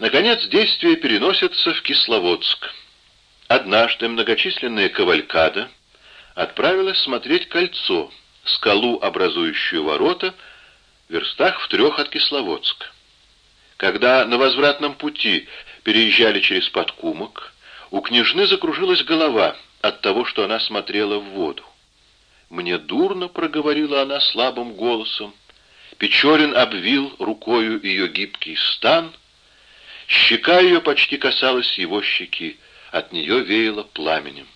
Наконец, действие переносится в Кисловодск. Однажды многочисленная кавалькада отправилась смотреть кольцо, скалу, образующую ворота, в верстах в трех от Кисловодска. Когда на возвратном пути переезжали через подкумок, у княжны закружилась голова от того, что она смотрела в воду. «Мне дурно», — проговорила она слабым голосом. Печорин обвил рукою ее гибкий стан. Щека ее почти касалась его щеки, от нее веяло пламенем.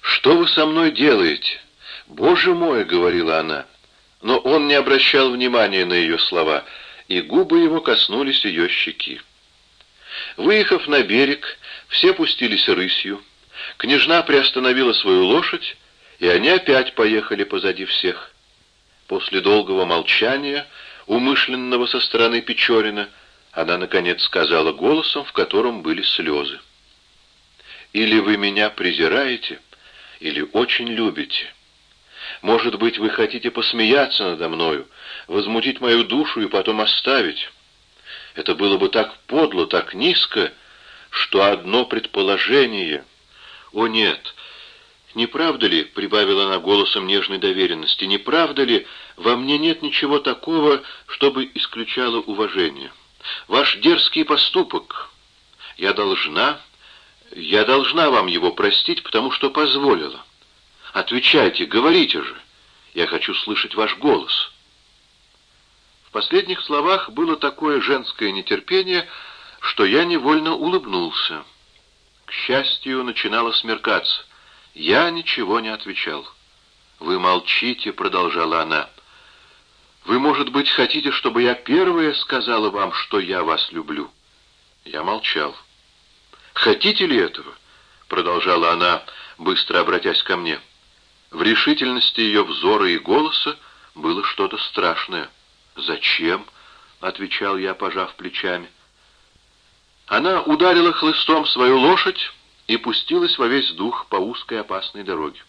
«Что вы со мной делаете? Боже мой!» — говорила она. Но он не обращал внимания на ее слова, и губы его коснулись ее щеки. Выехав на берег, все пустились рысью. Княжна приостановила свою лошадь, и они опять поехали позади всех. После долгого молчания, умышленного со стороны Печорина, она, наконец, сказала голосом, в котором были слезы. «Или вы меня презираете, или очень любите. Может быть, вы хотите посмеяться надо мною, возмутить мою душу и потом оставить. Это было бы так подло, так низко, что одно предположение... О нет, не правда ли, — прибавила она голосом нежной доверенности, — не правда ли, во мне нет ничего такого, чтобы исключало уважение? Ваш дерзкий поступок, я должна, я должна вам его простить, потому что позволила. Отвечайте, говорите же, я хочу слышать ваш голос». В последних словах было такое женское нетерпение, что я невольно улыбнулся. К счастью, начинало смеркаться. Я ничего не отвечал. «Вы молчите», — продолжала она. «Вы, может быть, хотите, чтобы я первая сказала вам, что я вас люблю?» Я молчал. «Хотите ли этого?» — продолжала она, быстро обратясь ко мне. В решительности ее взора и голоса было что-то страшное. «Зачем?» — отвечал я, пожав плечами. Она ударила хлыстом свою лошадь и пустилась во весь дух по узкой опасной дороге.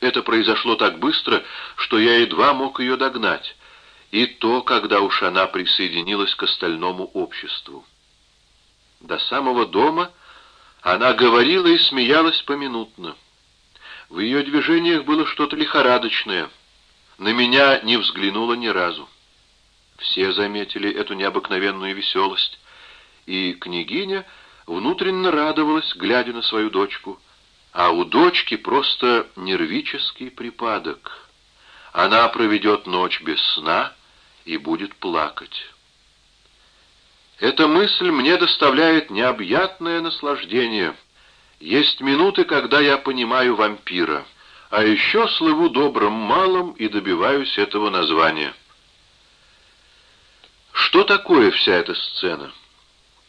Это произошло так быстро, что я едва мог ее догнать, и то, когда уж она присоединилась к остальному обществу. До самого дома она говорила и смеялась поминутно. В ее движениях было что-то лихорадочное. На меня не взглянула ни разу. Все заметили эту необыкновенную веселость, и княгиня внутренне радовалась, глядя на свою дочку, а у дочки просто нервический припадок. Она проведет ночь без сна и будет плакать. Эта мысль мне доставляет необъятное наслаждение. Есть минуты, когда я понимаю вампира, а еще слыву добрым малым и добиваюсь этого названия. Что такое вся эта сцена?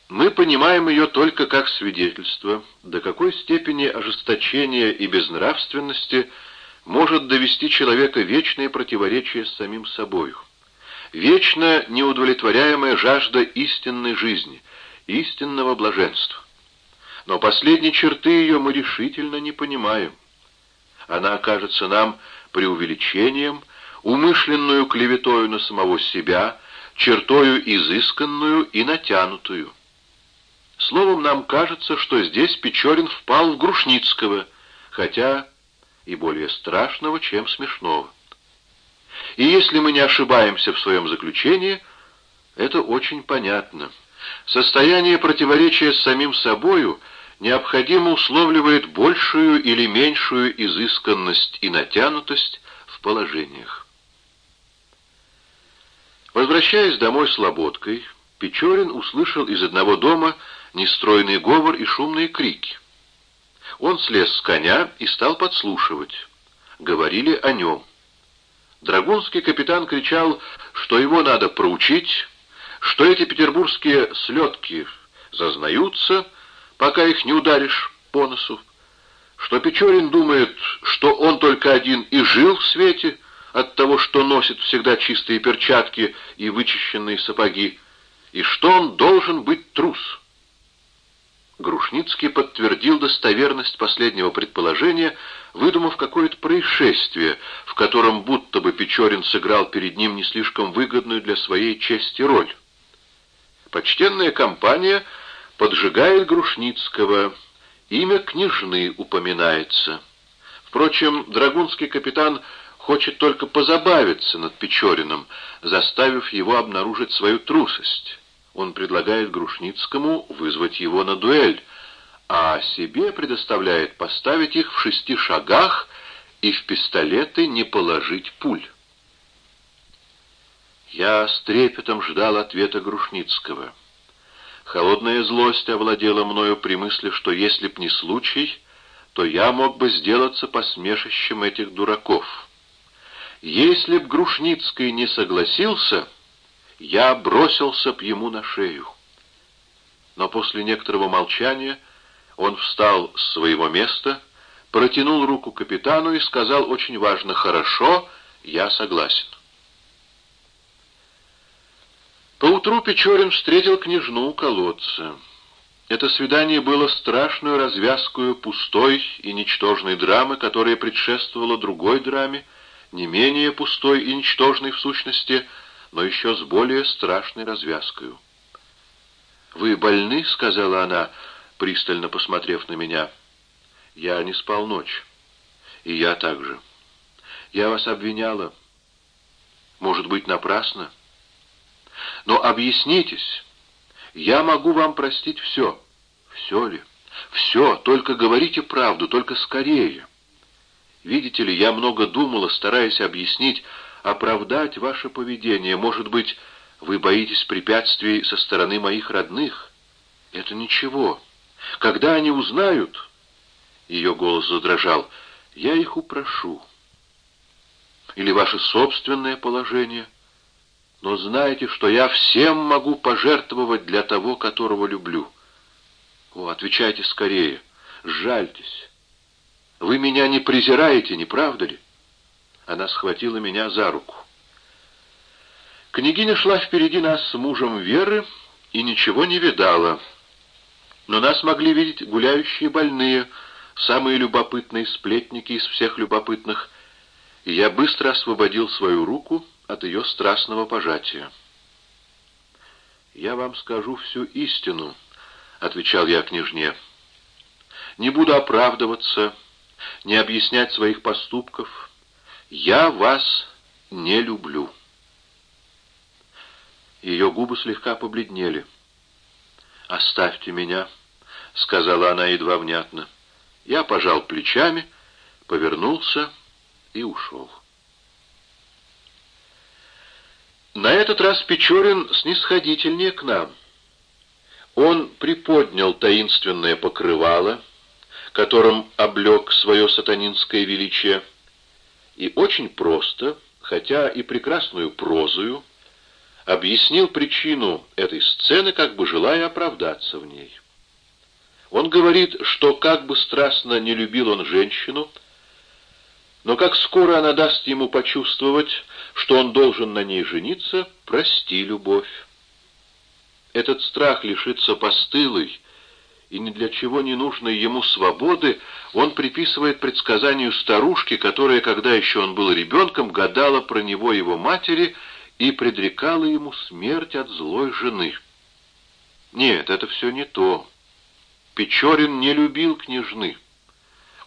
Мы понимаем ее только как свидетельство, до какой степени ожесточения и безнравственности может довести человека вечное противоречие с самим собою. Вечно неудовлетворяемая жажда истинной жизни, истинного блаженства. Но последней черты ее мы решительно не понимаем. Она окажется нам преувеличением, умышленную клеветою на самого себя, чертою изысканную и натянутую. Словом, нам кажется, что здесь Печорин впал в Грушницкого, хотя и более страшного, чем смешного. И если мы не ошибаемся в своем заключении, это очень понятно. Состояние противоречия с самим собою необходимо условливает большую или меньшую изысканность и натянутость в положениях. Возвращаясь домой с Лоботкой, Печорин услышал из одного дома нестройный говор и шумные крики. Он слез с коня и стал подслушивать. Говорили о нем. Драгунский капитан кричал, что его надо проучить, что эти петербургские слетки зазнаются, пока их не ударишь по носу, что Печорин думает, что он только один и жил в свете от того, что носит всегда чистые перчатки и вычищенные сапоги, и что он должен быть трус. Грушницкий подтвердил достоверность последнего предположения, выдумав какое-то происшествие, в котором будто бы Печорин сыграл перед ним не слишком выгодную для своей чести роль. Почтенная компания поджигает Грушницкого, имя княжны упоминается. Впрочем, драгунский капитан хочет только позабавиться над Печориным, заставив его обнаружить свою трусость. Он предлагает Грушницкому вызвать его на дуэль, а себе предоставляет поставить их в шести шагах и в пистолеты не положить пуль. Я с трепетом ждал ответа Грушницкого. Холодная злость овладела мною при мысли, что если б не случай, то я мог бы сделаться посмешищем этих дураков. Если б Грушницкий не согласился, я бросился б ему на шею. Но после некоторого молчания он встал с своего места, протянул руку капитану и сказал очень важно «Хорошо, я согласен». Поутру Печорин встретил княжну у колодца. Это свидание было страшную развязкою пустой и ничтожной драмы, которая предшествовала другой драме, не менее пустой и ничтожной в сущности, но еще с более страшной развязкою. «Вы больны?» — сказала она, пристально посмотрев на меня. «Я не спал ночь. И я также. Я вас обвиняла. Может быть, напрасно?» Но объяснитесь. Я могу вам простить все. Все ли? Все, только говорите правду, только скорее. Видите ли, я много думала, стараясь объяснить, оправдать ваше поведение. Может быть, вы боитесь препятствий со стороны моих родных? Это ничего. Когда они узнают... Ее голос задрожал. Я их упрошу. Или ваше собственное положение — но знайте, что я всем могу пожертвовать для того, которого люблю. О, отвечайте скорее, жальтесь. Вы меня не презираете, не правда ли? Она схватила меня за руку. Княгиня шла впереди нас с мужем Веры и ничего не видала. Но нас могли видеть гуляющие больные, самые любопытные сплетники из всех любопытных, и я быстро освободил свою руку от ее страстного пожатия. «Я вам скажу всю истину», — отвечал я княжне. «Не буду оправдываться, не объяснять своих поступков. Я вас не люблю». Ее губы слегка побледнели. «Оставьте меня», — сказала она едва внятно. Я пожал плечами, повернулся и ушел. На этот раз Печорин снисходительнее к нам. Он приподнял таинственное покрывало, которым облег свое сатанинское величие, и очень просто, хотя и прекрасную прозою, объяснил причину этой сцены, как бы желая оправдаться в ней. Он говорит, что как бы страстно не любил он женщину, но как скоро она даст ему почувствовать, что он должен на ней жениться, прости любовь. Этот страх лишиться постылой и ни для чего не нужной ему свободы он приписывает предсказанию старушки, которая, когда еще он был ребенком, гадала про него его матери и предрекала ему смерть от злой жены. Нет, это все не то. Печорин не любил княжны.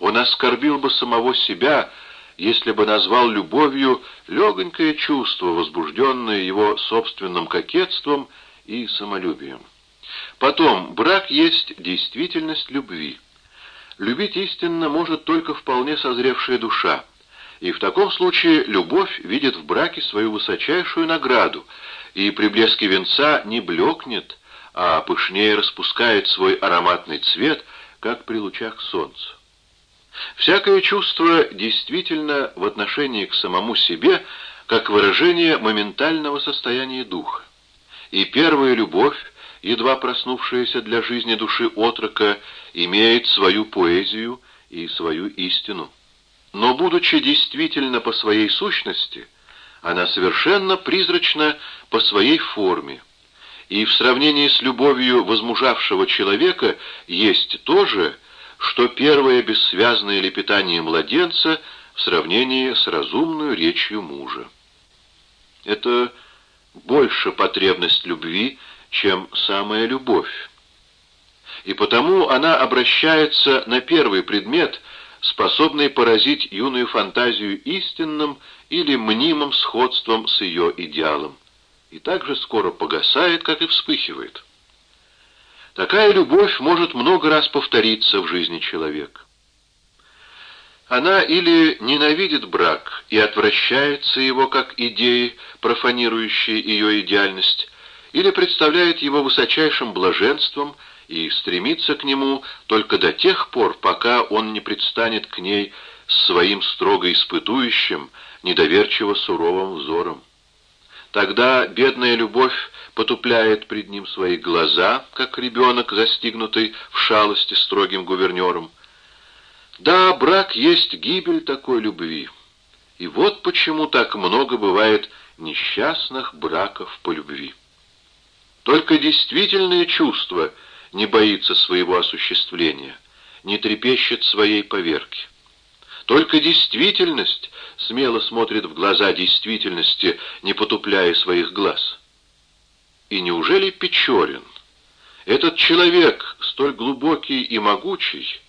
Он оскорбил бы самого себя, если бы назвал любовью легонькое чувство, возбужденное его собственным кокетством и самолюбием. Потом, брак есть действительность любви. Любить истинно может только вполне созревшая душа, и в таком случае любовь видит в браке свою высочайшую награду, и при блеске венца не блекнет, а пышнее распускает свой ароматный цвет, как при лучах солнца. Всякое чувство действительно в отношении к самому себе, как выражение моментального состояния духа. И первая любовь, едва проснувшаяся для жизни души отрока, имеет свою поэзию и свою истину. Но, будучи действительно по своей сущности, она совершенно призрачна по своей форме, и в сравнении с любовью возмужавшего человека есть то же, что первое бессвязное лепетание младенца в сравнении с разумной речью мужа. Это больше потребность любви, чем самая любовь. И потому она обращается на первый предмет, способный поразить юную фантазию истинным или мнимым сходством с ее идеалом, и так же скоро погасает, как и вспыхивает. Такая любовь может много раз повториться в жизни человека. Она или ненавидит брак и отвращается его как идеи, профанирующие ее идеальность, или представляет его высочайшим блаженством и стремится к нему только до тех пор, пока он не предстанет к ней своим строго испытующим, недоверчиво суровым взором. Тогда бедная любовь потупляет пред ним свои глаза, как ребенок, застигнутый в шалости строгим гувернером. Да, брак есть гибель такой любви. И вот почему так много бывает несчастных браков по любви. Только действительное чувство не боится своего осуществления, не трепещет своей поверки. Только действительность смело смотрит в глаза действительности, не потупляя своих глаз. И неужели Печорин, этот человек, столь глубокий и могучий,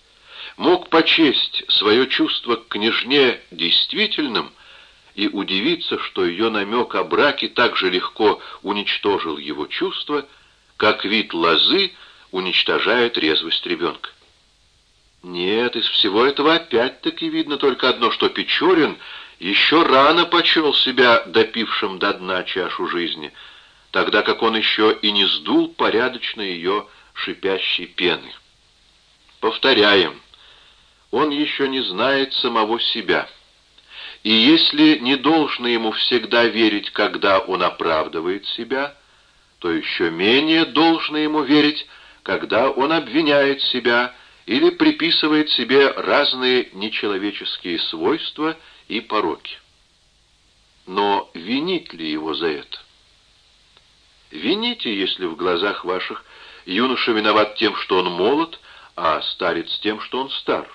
мог почесть свое чувство к княжне действительным и удивиться, что ее намек о браке так же легко уничтожил его чувство, как вид лозы уничтожает резвость ребенка. Нет, из всего этого опять-таки видно только одно, что Печорин еще рано почел себя допившим до дна чашу жизни — тогда как он еще и не сдул порядочно ее шипящей пены. Повторяем, он еще не знает самого себя. И если не должно ему всегда верить, когда он оправдывает себя, то еще менее должно ему верить, когда он обвиняет себя или приписывает себе разные нечеловеческие свойства и пороки. Но винить ли его за это? Вините, если в глазах ваших юноша виноват тем, что он молод, а старец тем, что он стар.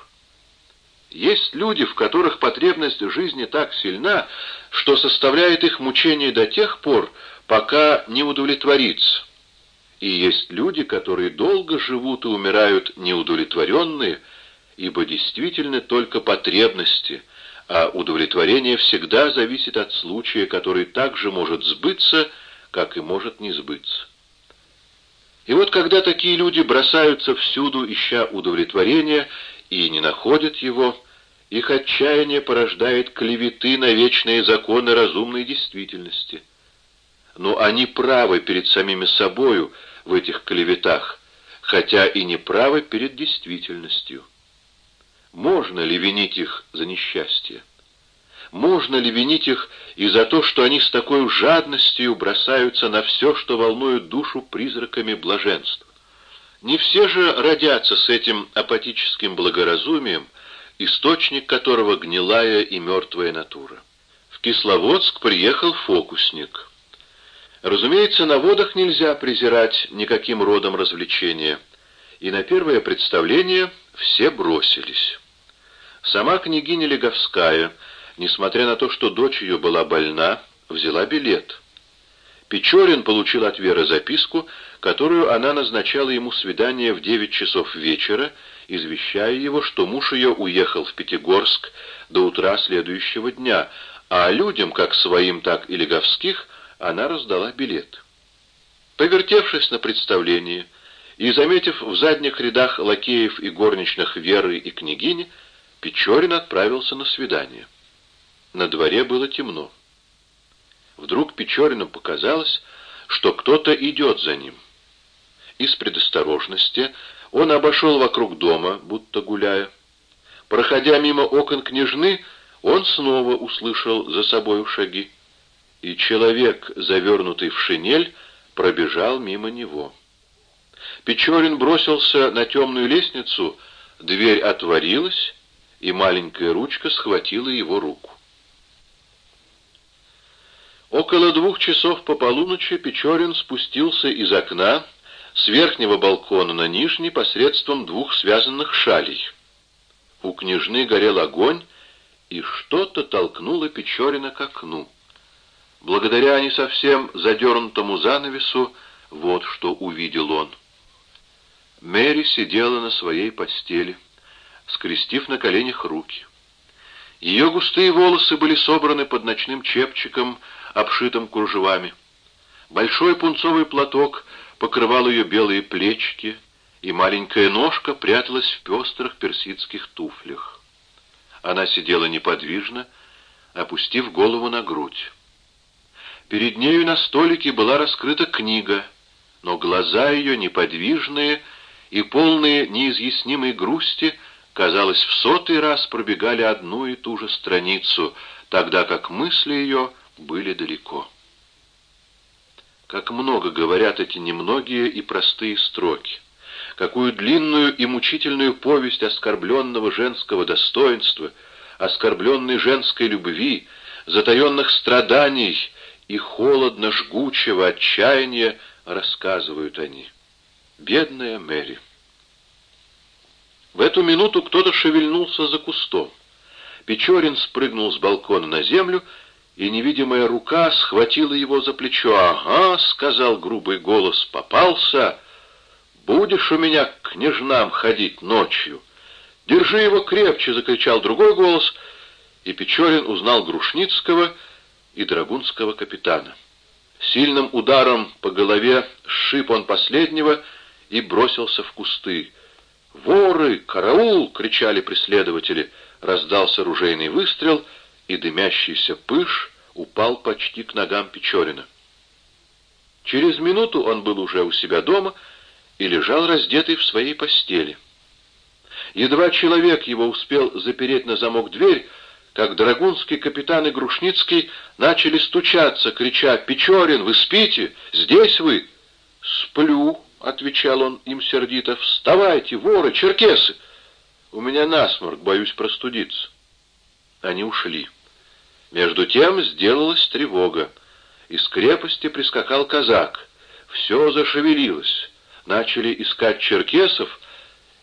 Есть люди, в которых потребность жизни так сильна, что составляет их мучение до тех пор, пока не удовлетворится. И есть люди, которые долго живут и умирают неудовлетворенные, ибо действительно только потребности, а удовлетворение всегда зависит от случая, который также может сбыться, как и может не сбыться. И вот когда такие люди бросаются всюду, ища удовлетворения, и не находят его, их отчаяние порождает клеветы на вечные законы разумной действительности. Но они правы перед самими собою в этих клеветах, хотя и не правы перед действительностью. Можно ли винить их за несчастье? Можно ли винить их и за то, что они с такой жадностью бросаются на все, что волнует душу призраками блаженства? Не все же родятся с этим апатическим благоразумием, источник которого гнилая и мертвая натура. В Кисловодск приехал фокусник. Разумеется, на водах нельзя презирать никаким родом развлечения, и на первое представление все бросились. Сама княгиня Леговская — несмотря на то, что дочь ее была больна, взяла билет. Печорин получил от Веры записку, которую она назначала ему свидание в девять часов вечера, извещая его, что муж ее уехал в Пятигорск до утра следующего дня, а людям, как своим, так и леговских, она раздала билет. Повертевшись на представлении и заметив в задних рядах лакеев и горничных Веры и княгини, Печорин отправился на свидание. На дворе было темно. Вдруг Печорину показалось, что кто-то идет за ним. Из предосторожности он обошел вокруг дома, будто гуляя. Проходя мимо окон княжны, он снова услышал за собою шаги. И человек, завернутый в шинель, пробежал мимо него. Печорин бросился на темную лестницу, дверь отворилась, и маленькая ручка схватила его руку. Около двух часов по полуночи Печорин спустился из окна с верхнего балкона на нижний посредством двух связанных шалей. У княжны горел огонь, и что-то толкнуло Печорина к окну. Благодаря не совсем задернутому занавесу Вот что увидел он. Мэри сидела на своей постели, скрестив на коленях руки. Ее густые волосы были собраны под ночным чепчиком, обшитым кружевами. Большой пунцовый платок покрывал ее белые плечики, и маленькая ножка пряталась в пестрых персидских туфлях. Она сидела неподвижно, опустив голову на грудь. Перед нею на столике была раскрыта книга, но глаза ее, неподвижные и полные неизъяснимой грусти, казалось, в сотый раз пробегали одну и ту же страницу, тогда как мысли ее были далеко. Как много говорят эти немногие и простые строки какую длинную и мучительную повесть оскорбленного женского достоинства, оскорбленной женской любви, затаенных страданий и холодно-жгучего отчаяния рассказывают они. Бедная Мэри. В эту минуту кто-то шевельнулся за кустом. Печорин спрыгнул с балкона на землю, и невидимая рука схватила его за плечо. «Ага», — сказал грубый голос, — «попался». Будешь у меня к княжнам ходить ночью? Держи его крепче, — закричал другой голос, и Печорин узнал Грушницкого и драгунского капитана. Сильным ударом по голове сшиб он последнего и бросился в кусты. «Воры! Караул!» — кричали преследователи. Раздался ружейный выстрел, и дымящийся пыш упал почти к ногам Печорина. Через минуту он был уже у себя дома — и лежал раздетый в своей постели. Едва человек его успел запереть на замок дверь, как Драгунский капитан и Грушницкий начали стучаться, крича «Печорин, вы спите? Здесь вы?» «Сплю», — отвечал он им сердито, — «вставайте, воры, черкесы! У меня насморк, боюсь простудиться». Они ушли. Между тем сделалась тревога. Из крепости прискакал казак. Все зашевелилось начали искать черкесов,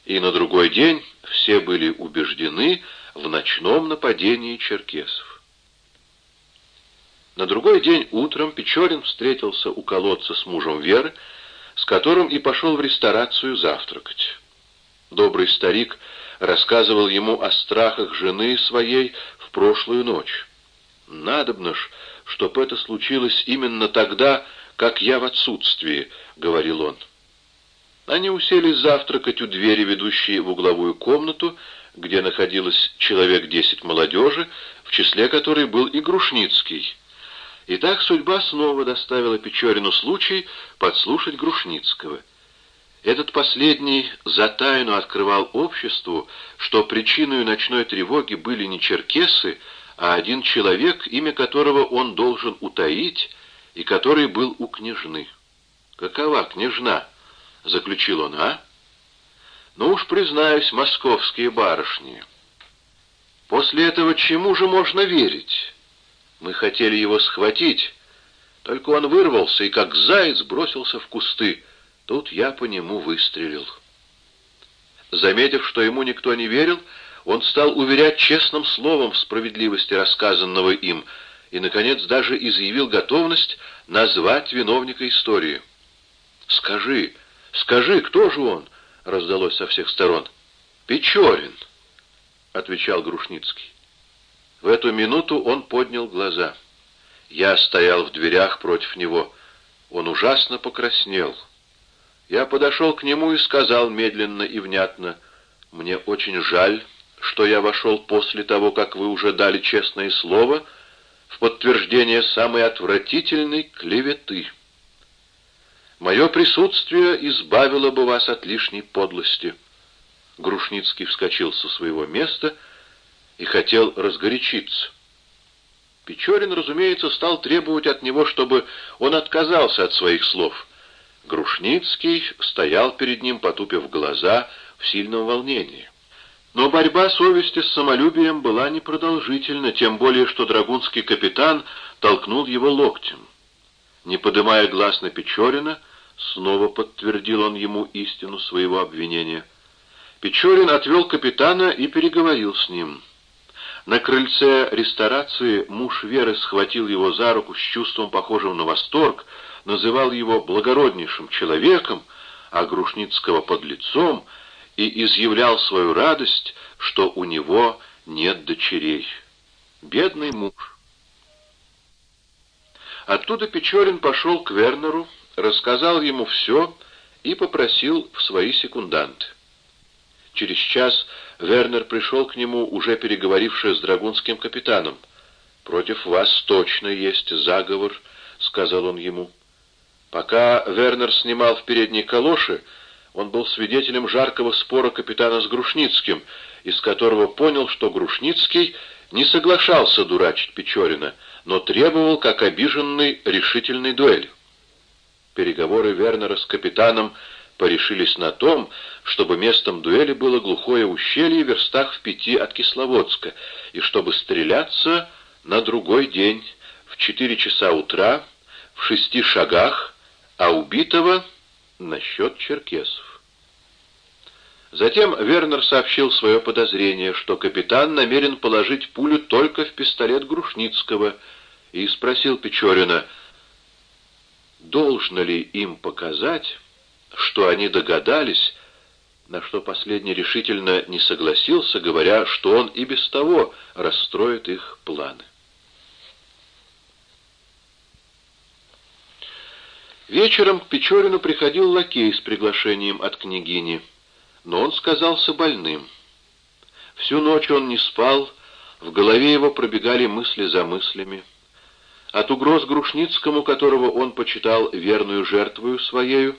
и на другой день все были убеждены в ночном нападении черкесов. На другой день утром Печорин встретился у колодца с мужем Веры, с которым и пошел в ресторацию завтракать. Добрый старик рассказывал ему о страхах жены своей в прошлую ночь. «Надобно ж, чтоб это случилось именно тогда, как я в отсутствии», — говорил он. Они уселись завтракать у двери, ведущей в угловую комнату, где находилось человек десять молодежи, в числе которой был и Грушницкий. И так судьба снова доставила Печорину случай подслушать Грушницкого. Этот последний за тайну открывал обществу, что причиной ночной тревоги были не черкесы, а один человек, имя которого он должен утаить, и который был у княжны. Какова княжна? — заключил он, — а? Ну уж, признаюсь, московские барышни. После этого чему же можно верить? Мы хотели его схватить, только он вырвался и как заяц бросился в кусты. Тут я по нему выстрелил. Заметив, что ему никто не верил, он стал уверять честным словом в справедливости рассказанного им и, наконец, даже изъявил готовность назвать виновника истории. «Скажи, «Скажи, кто же он?» — раздалось со всех сторон. «Печорин», — отвечал Грушницкий. В эту минуту он поднял глаза. Я стоял в дверях против него. Он ужасно покраснел. Я подошел к нему и сказал медленно и внятно, «Мне очень жаль, что я вошел после того, как вы уже дали честное слово в подтверждение самой отвратительной клеветы». Мое присутствие избавило бы вас от лишней подлости. Грушницкий вскочил со своего места и хотел разгорячиться. Печорин, разумеется, стал требовать от него, чтобы он отказался от своих слов. Грушницкий стоял перед ним, потупив глаза в сильном волнении. Но борьба совести с самолюбием была непродолжительна, тем более, что драгунский капитан толкнул его локтем. Не подымая глаз на Печорина, снова подтвердил он ему истину своего обвинения. Печорин отвел капитана и переговорил с ним. На крыльце ресторации муж Веры схватил его за руку с чувством, похожим на восторг, называл его благороднейшим человеком, а Грушницкого подлецом, и изъявлял свою радость, что у него нет дочерей. Бедный муж. Оттуда Печорин пошел к Вернеру, рассказал ему все и попросил в свои секунданты. Через час Вернер пришел к нему, уже переговоривший с драгунским капитаном. «Против вас точно есть заговор», — сказал он ему. Пока Вернер снимал в передней калоши, он был свидетелем жаркого спора капитана с Грушницким, из которого понял, что Грушницкий не соглашался дурачить Печорина, но требовал, как обиженный, решительной дуэли. Переговоры Вернера с капитаном порешились на том, чтобы местом дуэли было глухое ущелье в верстах в пяти от Кисловодска, и чтобы стреляться на другой день в четыре часа утра в шести шагах а убитого насчет черкесов. Затем Вернер сообщил свое подозрение, что капитан намерен положить пулю только в пистолет Грушницкого, и спросил Печорина, должно ли им показать, что они догадались, на что последний решительно не согласился, говоря, что он и без того расстроит их планы. Вечером к Печорину приходил лакей с приглашением от княгини, но он сказался больным. Всю ночь он не спал, в голове его пробегали мысли за мыслями. От угроз Грушницкому, которого он почитал верную жертвою своею,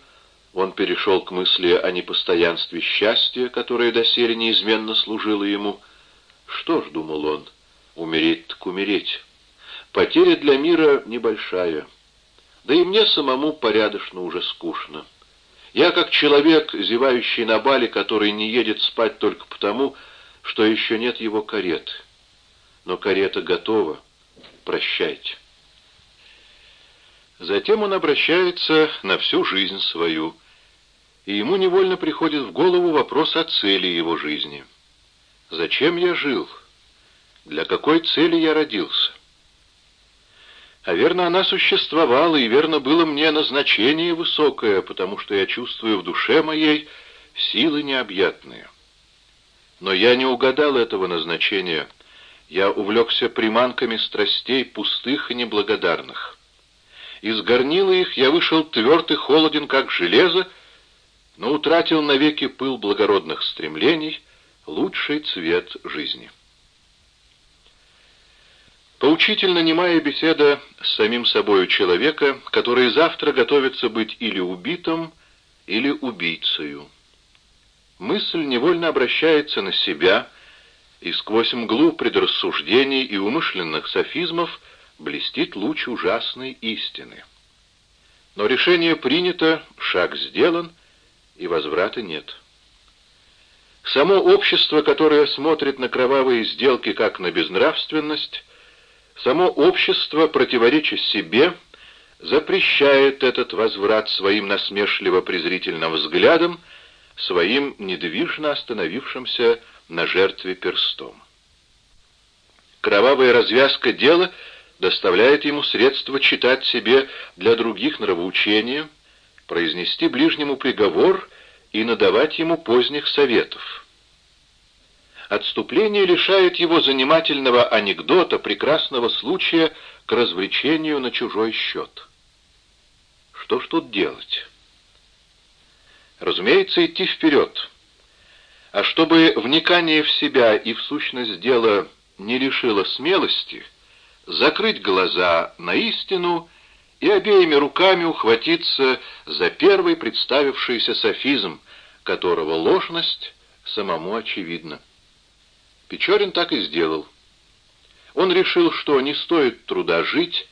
он перешел к мысли о непостоянстве счастья, которое доселе неизменно служило ему. Что ж, думал он, умереть так умереть. Потеря для мира небольшая. Да и мне самому порядочно уже скучно. Я как человек, зевающий на бале, который не едет спать только потому, что еще нет его кареты. Но карета готова. Прощайте. Затем он обращается на всю жизнь свою, и ему невольно приходит в голову вопрос о цели его жизни. Зачем я жил? Для какой цели я родился? А верно, она существовала, и верно было мне назначение высокое, потому что я чувствую в душе моей силы необъятные. Но я не угадал этого назначения. Я увлекся приманками страстей пустых и неблагодарных. Из горнила их я вышел тверд и холоден, как железо, но утратил навеки пыл благородных стремлений, лучший цвет жизни. Поучительно немая беседа с самим собою человека, который завтра готовится быть или убитым, или убийцею. Мысль невольно обращается на себя, и сквозь мглу предрассуждений и умышленных софизмов блестит луч ужасной истины. Но решение принято, шаг сделан, и возврата нет. Само общество, которое смотрит на кровавые сделки как на безнравственность, Само общество, противореча себе, запрещает этот возврат своим насмешливо-презрительным взглядом, своим недвижно остановившимся на жертве перстом. Кровавая развязка дела доставляет ему средства читать себе для других нравоучения, произнести ближнему приговор и надавать ему поздних советов. Отступление лишает его занимательного анекдота, прекрасного случая к развлечению на чужой счет. Что ж тут делать? Разумеется, идти вперед. А чтобы вникание в себя и в сущность дела не лишило смелости, закрыть глаза на истину и обеими руками ухватиться за первый представившийся софизм, которого ложность самому очевидна. Печорин так и сделал. Он решил, что не стоит труда жить,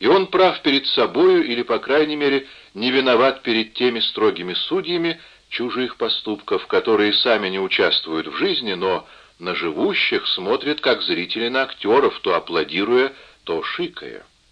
и он прав перед собою, или, по крайней мере, не виноват перед теми строгими судьями чужих поступков, которые сами не участвуют в жизни, но на живущих смотрят как зрители на актеров, то аплодируя, то шикая.